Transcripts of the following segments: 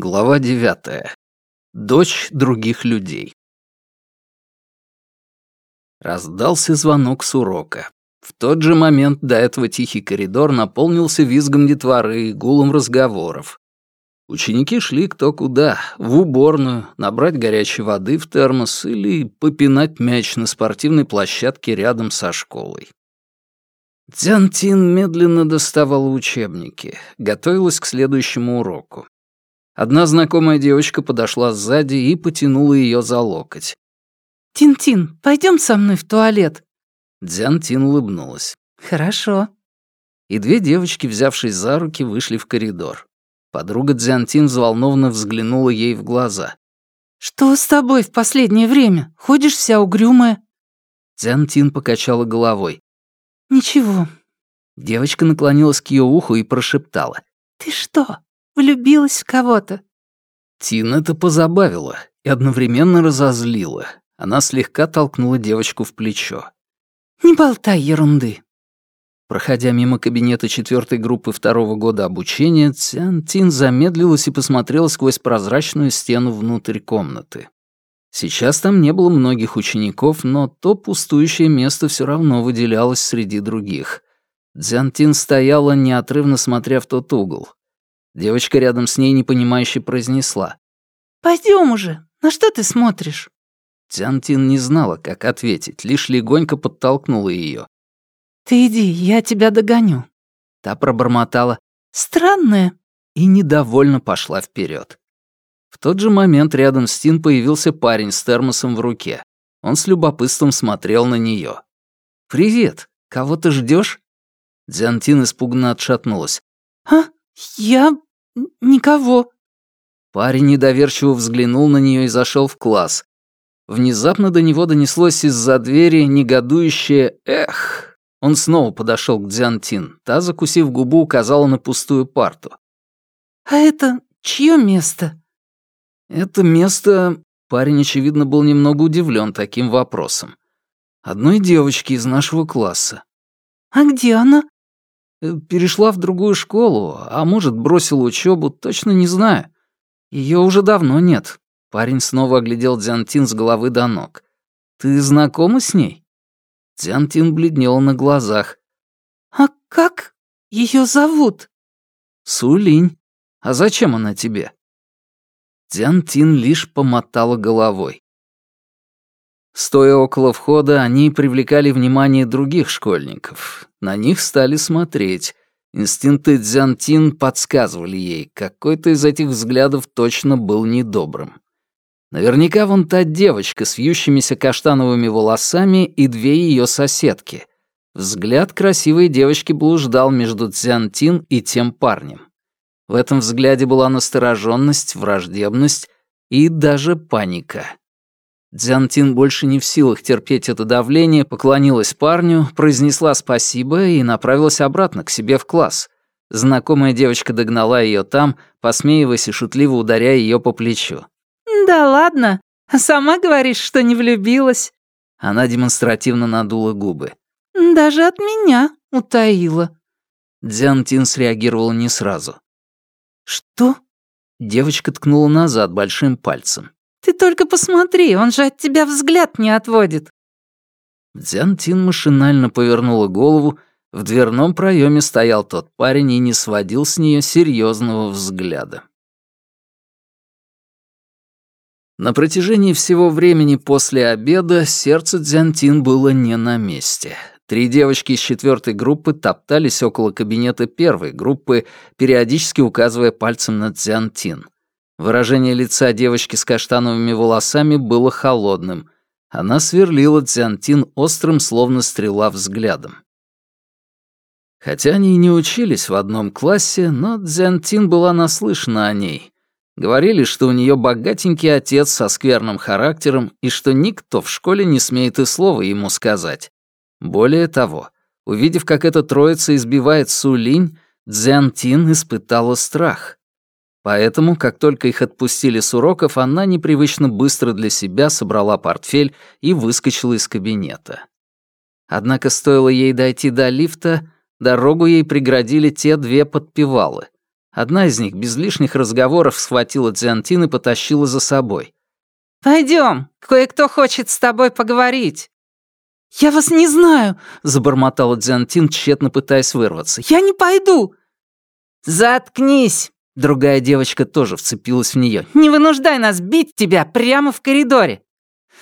Глава девятая. Дочь других людей. Раздался звонок с урока. В тот же момент до этого тихий коридор наполнился визгом детворы и гулом разговоров. Ученики шли кто куда, в уборную, набрать горячей воды в термос или попинать мяч на спортивной площадке рядом со школой. Дзянтин медленно доставала учебники, готовилась к следующему уроку. Одна знакомая девочка подошла сзади и потянула ее за локоть. «Тин-Тин, пойдем со мной в туалет?» Дзян-Тин улыбнулась. «Хорошо». И две девочки, взявшись за руки, вышли в коридор. Подруга Дзянтин взволнованно взглянула ей в глаза. «Что с тобой в последнее время? Ходишь вся угрюмая?» Дзянтин покачала головой. «Ничего». Девочка наклонилась к ее уху и прошептала. «Ты что, влюбилась в кого-то?» Тин это позабавило и одновременно разозлило. Она слегка толкнула девочку в плечо. «Не болтай ерунды». Проходя мимо кабинета четвертой группы второго года обучения, Цян Тин замедлилась и посмотрела сквозь прозрачную стену внутрь комнаты. Сейчас там не было многих учеников, но то пустующее место все равно выделялось среди других. Дзянтин стояла, неотрывно смотря в тот угол. Девочка рядом с ней непонимающе произнесла. «Пойдем уже, на что ты смотришь?» Дзянтин не знала, как ответить, лишь легонько подтолкнула ее. «Ты иди, я тебя догоню». Та пробормотала «Странная» и недовольно пошла вперед. В тот же момент рядом с Тин появился парень с термосом в руке. Он с любопытством смотрел на нее. «Привет! Кого ты ждешь? Дзянтин испуганно отшатнулась. «А, я... никого». Парень недоверчиво взглянул на нее и зашел в класс. Внезапно до него донеслось из-за двери негодующее «Эх!». Он снова подошел к Дзянтин. Та, закусив губу, указала на пустую парту. «А это чье место?» «Это место...» Парень, очевидно, был немного удивлен таким вопросом. «Одной девочки из нашего класса». «А где она?» «Э, «Перешла в другую школу, а может, бросила учебу, точно не знаю. Ее уже давно нет». Парень снова оглядел Дзянтин с головы до ног. «Ты знакома с ней?» Тянтин бледнел на глазах. «А как ее зовут?» «Сулинь. А зачем она тебе?» Тянтин лишь помотала головой. Стоя около входа, они привлекали внимание других школьников. На них стали смотреть. Инстинкты Дзянтин подсказывали ей, какой-то из этих взглядов точно был недобрым. Наверняка вон та девочка с вьющимися каштановыми волосами и две ее соседки. Взгляд красивой девочки блуждал между Цзянтин и тем парнем. В этом взгляде была настороженность, враждебность и даже паника. Дзянтин больше не в силах терпеть это давление, поклонилась парню, произнесла спасибо и направилась обратно к себе в класс. Знакомая девочка догнала ее там, посмеиваясь и шутливо ударяя ее по плечу. «Да ладно, сама говоришь, что не влюбилась». Она демонстративно надула губы. «Даже от меня утаила». Дзян Тин среагировала не сразу. «Что?» Девочка ткнула назад большим пальцем. «Ты только посмотри, он же от тебя взгляд не отводит». Дзян Тин машинально повернула голову, в дверном проеме стоял тот парень и не сводил с нее серьезного взгляда. На протяжении всего времени после обеда сердце Дзянтин было не на месте. Три девочки из четвертой группы топтались около кабинета первой группы, периодически указывая пальцем на Дзянтин. Выражение лица девочки с каштановыми волосами было холодным. Она сверлила Дзянтин острым, словно стрела, взглядом. Хотя они и не учились в одном классе, но Дзянтин была наслышана о ней — Говорили, что у нее богатенький отец со скверным характером и что никто в школе не смеет и слова ему сказать. Более того, увидев, как эта троица избивает Сулинь, Цзянтин испытала страх. Поэтому, как только их отпустили с уроков, она непривычно быстро для себя собрала портфель и выскочила из кабинета. Однако стоило ей дойти до лифта, дорогу ей преградили те две подпевалы — Одна из них без лишних разговоров схватила Дзянтин и потащила за собой. Пойдем, кое-кто хочет с тобой поговорить». «Я вас не знаю», — забормотала Дзянтин, тщетно пытаясь вырваться. «Я не пойду». «Заткнись!» Другая девочка тоже вцепилась в нее. «Не вынуждай нас бить тебя прямо в коридоре!»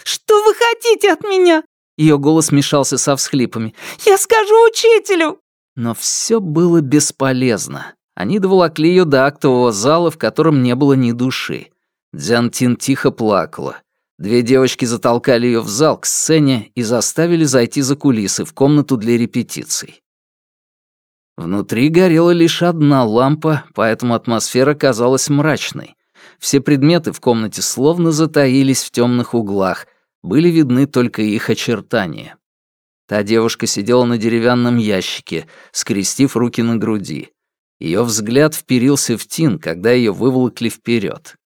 «Что вы хотите от меня?» Ее голос мешался со всхлипами. «Я скажу учителю!» Но все было бесполезно. Они доволокли ее до актового зала, в котором не было ни души. Дзянтин тихо плакала. Две девочки затолкали ее в зал к сцене и заставили зайти за кулисы в комнату для репетиций. Внутри горела лишь одна лампа, поэтому атмосфера казалась мрачной. Все предметы в комнате словно затаились в темных углах, были видны только их очертания. Та девушка сидела на деревянном ящике, скрестив руки на груди. Ее взгляд вперился в Тин, когда ее выволокли вперед.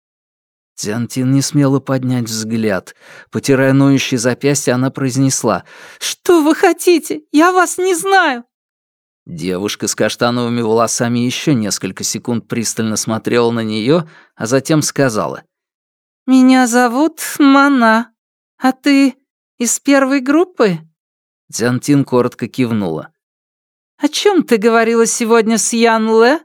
Тянтин не смела поднять взгляд. Потирая ноющие запястья, она произнесла «Что вы хотите? Я вас не знаю!» Девушка с каштановыми волосами еще несколько секунд пристально смотрела на нее, а затем сказала. «Меня зовут Мана. А ты из первой группы?» Дзянтин коротко кивнула. «О чем ты говорила сегодня с Ян Ле?»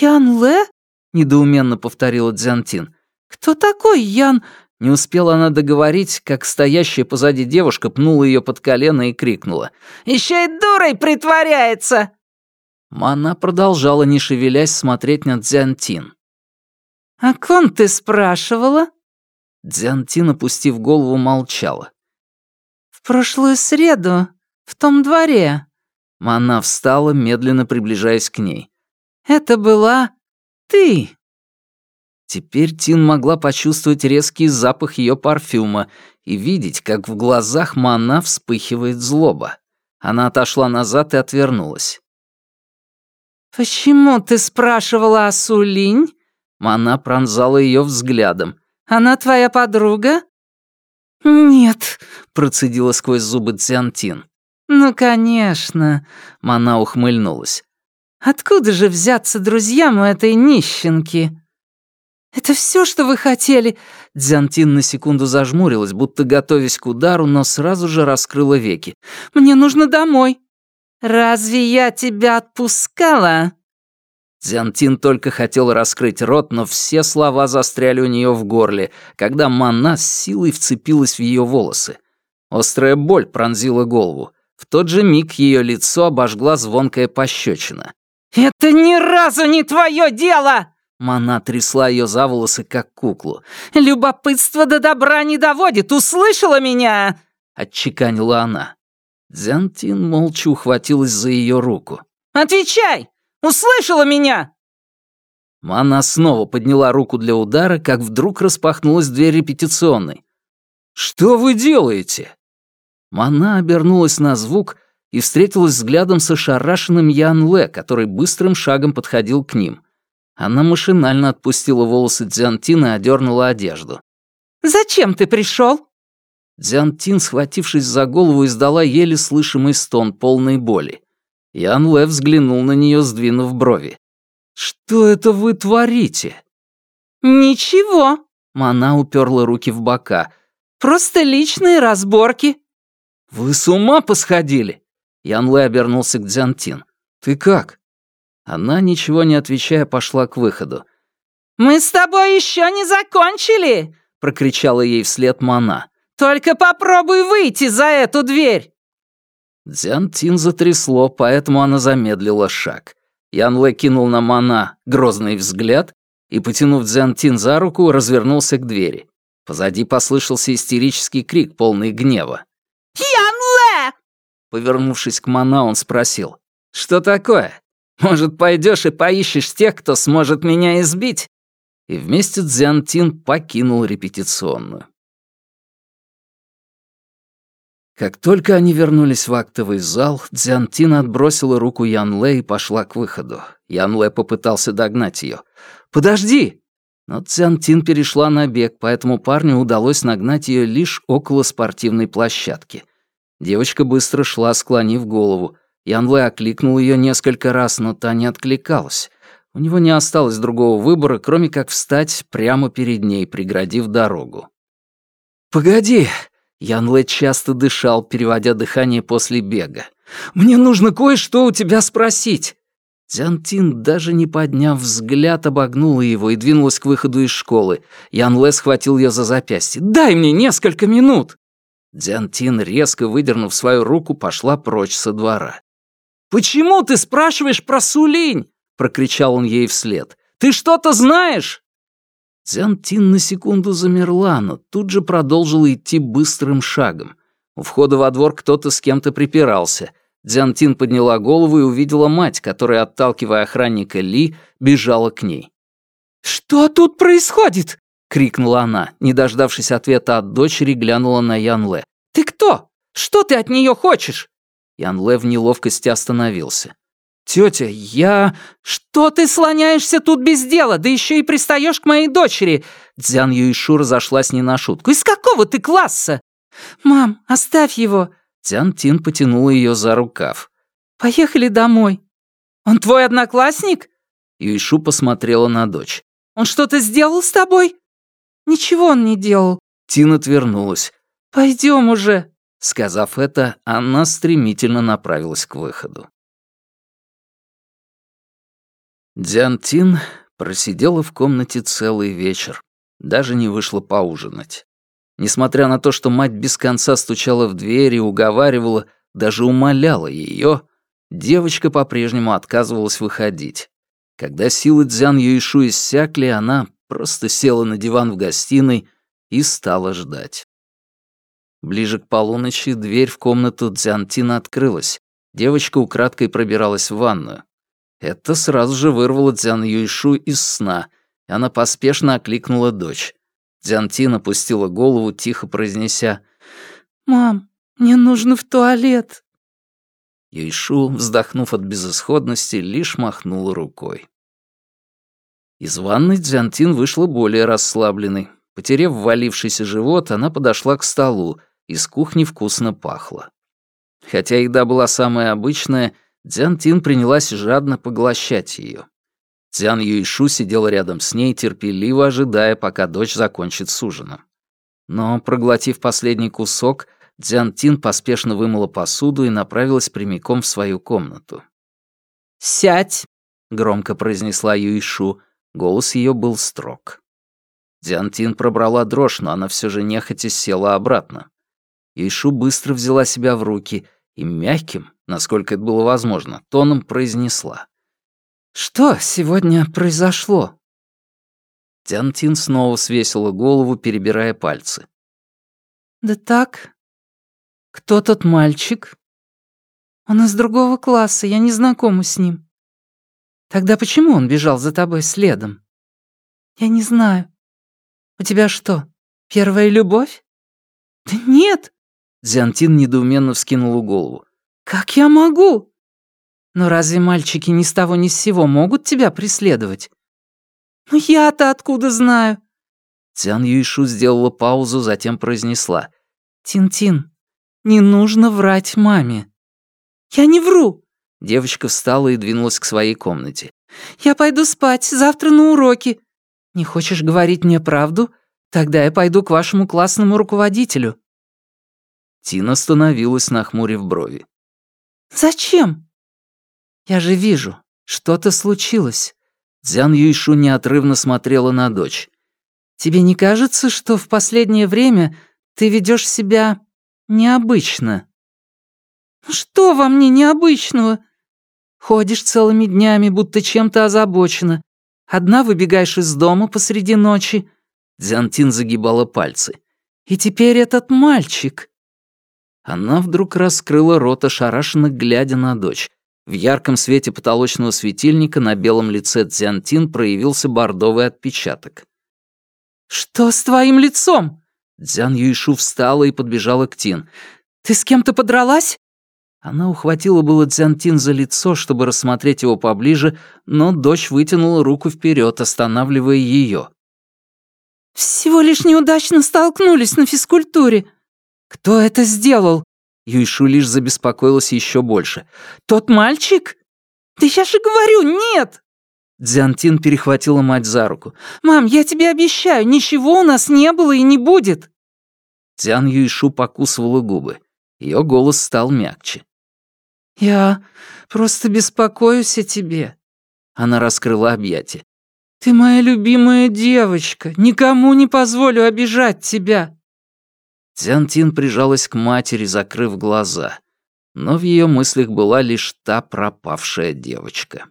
«Ян Ле?» — недоуменно повторила Дзянтин. «Кто такой Ян?» Не успела она договорить, как стоящая позади девушка пнула ее под колено и крикнула. «Еще и дурой притворяется!» Мана продолжала, не шевелясь, смотреть на Дзянтин. «О ком ты спрашивала?» Дзянтин, опустив голову, молчала. «В прошлую среду, в том дворе». Мана встала, медленно приближаясь к ней. «Это была ты». Теперь Тин могла почувствовать резкий запах ее парфюма и видеть, как в глазах Мана вспыхивает злоба. Она отошла назад и отвернулась. «Почему ты спрашивала о Сулинь?» Мана пронзала ее взглядом. «Она твоя подруга?» «Нет», — процедила сквозь зубы Цзянтин. «Ну, конечно», — Мана ухмыльнулась. «Откуда же взяться друзьям у этой нищенки?» «Это все, что вы хотели?» Дзянтин на секунду зажмурилась, будто готовясь к удару, но сразу же раскрыла веки. «Мне нужно домой». «Разве я тебя отпускала?» Дзянтин только хотел раскрыть рот, но все слова застряли у нее в горле, когда Манна с силой вцепилась в ее волосы. Острая боль пронзила голову. В тот же миг ее лицо обожгла звонкая пощечина. «Это ни разу не твое дело!» Мана трясла ее за волосы, как куклу. «Любопытство до добра не доводит, услышала меня?» — отчеканила она. Дзянтин молча ухватилась за ее руку. «Отвечай! Услышала меня!» Мана снова подняла руку для удара, как вдруг распахнулась дверь репетиционной. «Что вы делаете?» Мана обернулась на звук и встретилась взглядом с ошарашенным Ян Ле, который быстрым шагом подходил к ним. Она машинально отпустила волосы Дзянтина и одернула одежду. «Зачем ты пришел? Дзянтин, схватившись за голову, издала еле слышимый стон полной боли. Ян Лэ взглянул на нее, сдвинув брови. «Что это вы творите?» «Ничего», — Мана уперла руки в бока. «Просто личные разборки». «Вы с ума посходили?» Ян Лэ обернулся к Дзянтин. «Ты как?» Она, ничего не отвечая, пошла к выходу. «Мы с тобой еще не закончили!» — прокричала ей вслед Мана. «Только попробуй выйти за эту дверь!» Дзян Тин затрясло, поэтому она замедлила шаг. Ян Лэ кинул на Мана грозный взгляд и, потянув Дзян Тин за руку, развернулся к двери. Позади послышался истерический крик, полный гнева. «Ян Лэ!» Повернувшись к Мана, он спросил. «Что такое? Может, пойдешь и поищешь тех, кто сможет меня избить?» И вместе Цзян Тин покинул репетиционную. Как только они вернулись в актовый зал, Цзян Тин отбросила руку Ян Лэ и пошла к выходу. Ян Лэ попытался догнать ее. «Подожди!» Но Цзян Тин перешла на бег, поэтому парню удалось нагнать ее лишь около спортивной площадки. Девочка быстро шла, склонив голову. Ян Лэ окликнул ее несколько раз, но та не откликалась. У него не осталось другого выбора, кроме как встать прямо перед ней, преградив дорогу. «Погоди!» — Ян Лэ часто дышал, переводя дыхание после бега. «Мне нужно кое-что у тебя спросить!» Дзянтин, даже не подняв взгляд, обогнула его и двинулась к выходу из школы. Ян Лэ схватил ее за запястье. «Дай мне несколько минут!» Дзянтин, резко выдернув свою руку, пошла прочь со двора. «Почему ты спрашиваешь про Сулинь?» — прокричал он ей вслед. «Ты что-то знаешь?» Дзянтин на секунду замерла, но тут же продолжила идти быстрым шагом. У входа во двор кто-то с кем-то припирался — Дзянтин подняла голову и увидела мать, которая, отталкивая охранника Ли, бежала к ней. «Что тут происходит?» — крикнула она. Не дождавшись ответа от дочери, глянула на Ян Лэ. «Ты кто? Что ты от нее хочешь?» Ян Лэ в неловкости остановился. «Тетя, я...» «Что ты слоняешься тут без дела, да еще и пристаешь к моей дочери?» Дзян Юишу разошлась не на шутку. «Из какого ты класса?» «Мам, оставь его!» Тян Тин потянула ее за рукав. «Поехали домой». «Он твой одноклассник?» Юишу посмотрела на дочь. «Он что-то сделал с тобой?» «Ничего он не делал». Тин отвернулась. «Пойдем уже». Сказав это, она стремительно направилась к выходу. Дзян Тин просидела в комнате целый вечер, даже не вышла поужинать. Несмотря на то, что мать без конца стучала в дверь и уговаривала, даже умоляла ее, девочка по-прежнему отказывалась выходить. Когда силы Дзян Юишу иссякли, она просто села на диван в гостиной и стала ждать. Ближе к полуночи дверь в комнату Дзянтина открылась. Девочка украдкой пробиралась в ванную. Это сразу же вырвало Дзян Юишу из сна, и она поспешно окликнула дочь. Дзянтин опустила голову, тихо произнеся «Мам, мне нужно в туалет». Юйшу, вздохнув от безысходности, лишь махнула рукой. Из ванной Дзянтин вышла более расслабленной. Потерев ввалившийся живот, она подошла к столу, из кухни вкусно пахло. Хотя еда была самая обычная, Дзянтин принялась жадно поглощать ее. Цзян Юйшу сидел рядом с ней, терпеливо ожидая, пока дочь закончит с ужином. Но, проглотив последний кусок, Дзян Тин поспешно вымыла посуду и направилась прямиком в свою комнату. «Сядь!» — громко произнесла Юйшу. Голос ее был строг. Дзян Тин пробрала дрожь, но она все же нехотя села обратно. Юйшу быстро взяла себя в руки и мягким, насколько это было возможно, тоном произнесла. «Что сегодня произошло?» Тянтин снова свесила голову, перебирая пальцы. «Да так. Кто тот мальчик?» «Он из другого класса, я не знакома с ним». «Тогда почему он бежал за тобой следом?» «Я не знаю. У тебя что, первая любовь?» «Да нет!» Зянтин недоуменно вскинул голову. «Как я могу?» Но разве мальчики ни с того ни с сего могут тебя преследовать? Ну я-то откуда знаю? Цян Юйшу сделала паузу, затем произнесла. «Тин-Тин, не нужно врать маме». «Я не вру!» Девочка встала и двинулась к своей комнате. «Я пойду спать, завтра на уроки. Не хочешь говорить мне правду? Тогда я пойду к вашему классному руководителю». Тина остановилась, нахмурив брови. «Зачем?» «Я же вижу, что-то случилось». Дзян Юйшу неотрывно смотрела на дочь. «Тебе не кажется, что в последнее время ты ведешь себя необычно?» «Что во мне необычного?» «Ходишь целыми днями, будто чем-то озабочена. Одна выбегаешь из дома посреди ночи». Дзянтин загибала пальцы. «И теперь этот мальчик». Она вдруг раскрыла рот, ошарашенно глядя на дочь. В ярком свете потолочного светильника на белом лице Цзянтин проявился бордовый отпечаток. «Что с твоим лицом?» Дзян Юйшу встала и подбежала к Тин. «Ты с кем-то подралась?» Она ухватила было Дзянтин за лицо, чтобы рассмотреть его поближе, но дочь вытянула руку вперед, останавливая ее. «Всего лишь неудачно столкнулись на физкультуре». «Кто это сделал?» Юйшу лишь забеспокоилась еще больше. «Тот мальчик?» «Да я же говорю, нет!» Дзянтин перехватила мать за руку. «Мам, я тебе обещаю, ничего у нас не было и не будет!» Дзян Юйшу покусывала губы. Ее голос стал мягче. «Я просто беспокоюсь о тебе». Она раскрыла объятия. «Ты моя любимая девочка. Никому не позволю обижать тебя». Дзянтин прижалась к матери, закрыв глаза. Но в ее мыслях была лишь та пропавшая девочка.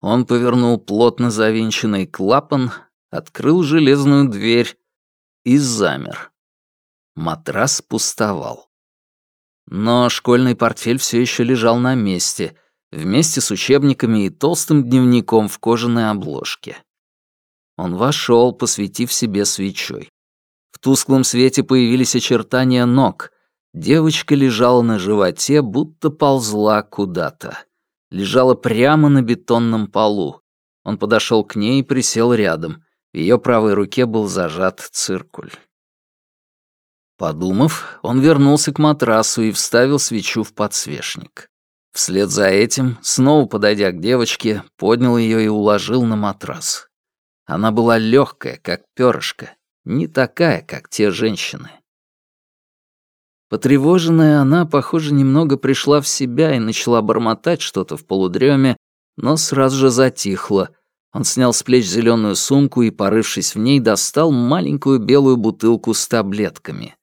Он повернул плотно завинченный клапан, открыл железную дверь и замер. Матрас пустовал. Но школьный портфель все еще лежал на месте, вместе с учебниками и толстым дневником в кожаной обложке. Он вошел, посветив себе свечой. В тусклом свете появились очертания ног. Девочка лежала на животе, будто ползла куда-то. Лежала прямо на бетонном полу. Он подошел к ней и присел рядом. В ее правой руке был зажат циркуль. Подумав, он вернулся к матрасу и вставил свечу в подсвечник. Вслед за этим, снова подойдя к девочке, поднял ее и уложил на матрас. Она была легкая, как перышко, не такая, как те женщины. Потревоженная она, похоже, немного пришла в себя и начала бормотать что-то в полудреме, но сразу же затихла. Он снял с плеч зеленую сумку и, порывшись в ней, достал маленькую белую бутылку с таблетками.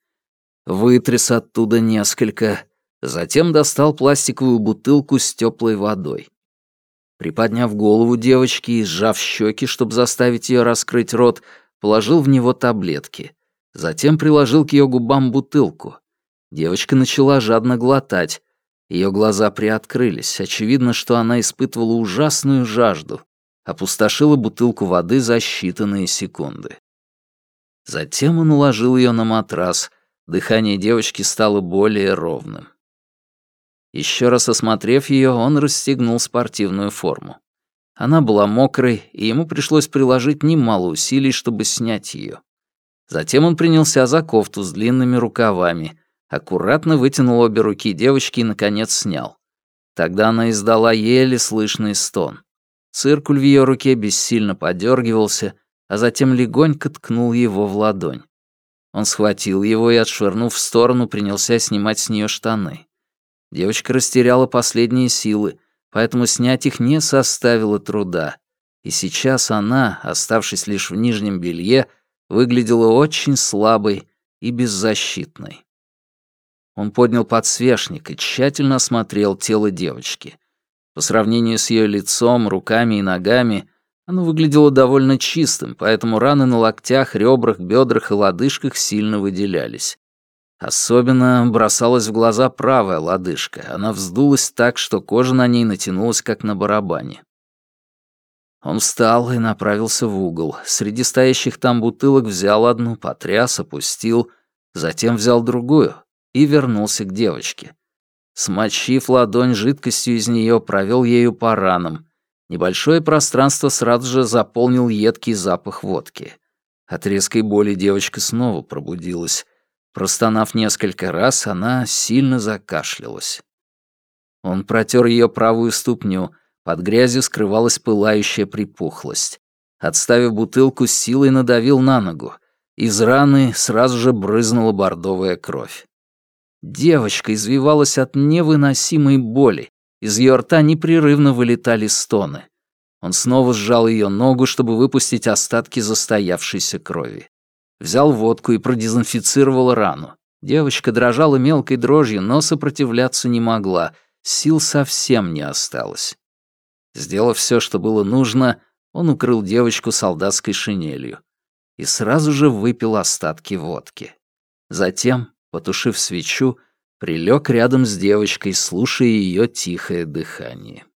Вытряс оттуда несколько, затем достал пластиковую бутылку с теплой водой. Приподняв голову девочки и сжав щеки, чтобы заставить ее раскрыть рот, положил в него таблетки. Затем приложил к ее губам бутылку. Девочка начала жадно глотать. Ее глаза приоткрылись. Очевидно, что она испытывала ужасную жажду. Опустошила бутылку воды за считанные секунды. Затем он уложил ее на матрас. Дыхание девочки стало более ровным. Еще раз осмотрев ее, он расстегнул спортивную форму. Она была мокрой, и ему пришлось приложить немало усилий, чтобы снять ее. Затем он принялся за кофту с длинными рукавами, аккуратно вытянул обе руки девочки и, наконец, снял. Тогда она издала еле слышный стон. Циркуль в ее руке бессильно подергивался, а затем легонько ткнул его в ладонь. Он схватил его и, отшвырнув в сторону, принялся снимать с нее штаны. Девочка растеряла последние силы, поэтому снять их не составило труда. И сейчас она, оставшись лишь в нижнем белье, выглядела очень слабой и беззащитной. Он поднял подсвечник и тщательно осмотрел тело девочки. По сравнению с ее лицом, руками и ногами, оно выглядело довольно чистым, поэтому раны на локтях, ребрах, бедрах и лодыжках сильно выделялись. Особенно бросалась в глаза правая лодыжка. Она вздулась так, что кожа на ней натянулась, как на барабане. Он встал и направился в угол. Среди стоящих там бутылок взял одну, потряс, опустил, затем взял другую, и вернулся к девочке. Смочив ладонь жидкостью из нее, провел ею по ранам. Небольшое пространство сразу же заполнил едкий запах водки. От резкой боли девочка снова пробудилась. Простонав несколько раз, она сильно закашлялась. Он протер ее правую ступню, под грязью скрывалась пылающая припухлость. Отставив бутылку, силой надавил на ногу. Из раны сразу же брызнула бордовая кровь. Девочка извивалась от невыносимой боли. Из ее рта непрерывно вылетали стоны. Он снова сжал ее ногу, чтобы выпустить остатки застоявшейся крови. Взял водку и продезинфицировал рану. Девочка дрожала мелкой дрожью, но сопротивляться не могла. Сил совсем не осталось. Сделав все, что было нужно, он укрыл девочку солдатской шинелью и сразу же выпил остатки водки. Затем потушив свечу, прилег рядом с девочкой, слушая ее тихое дыхание.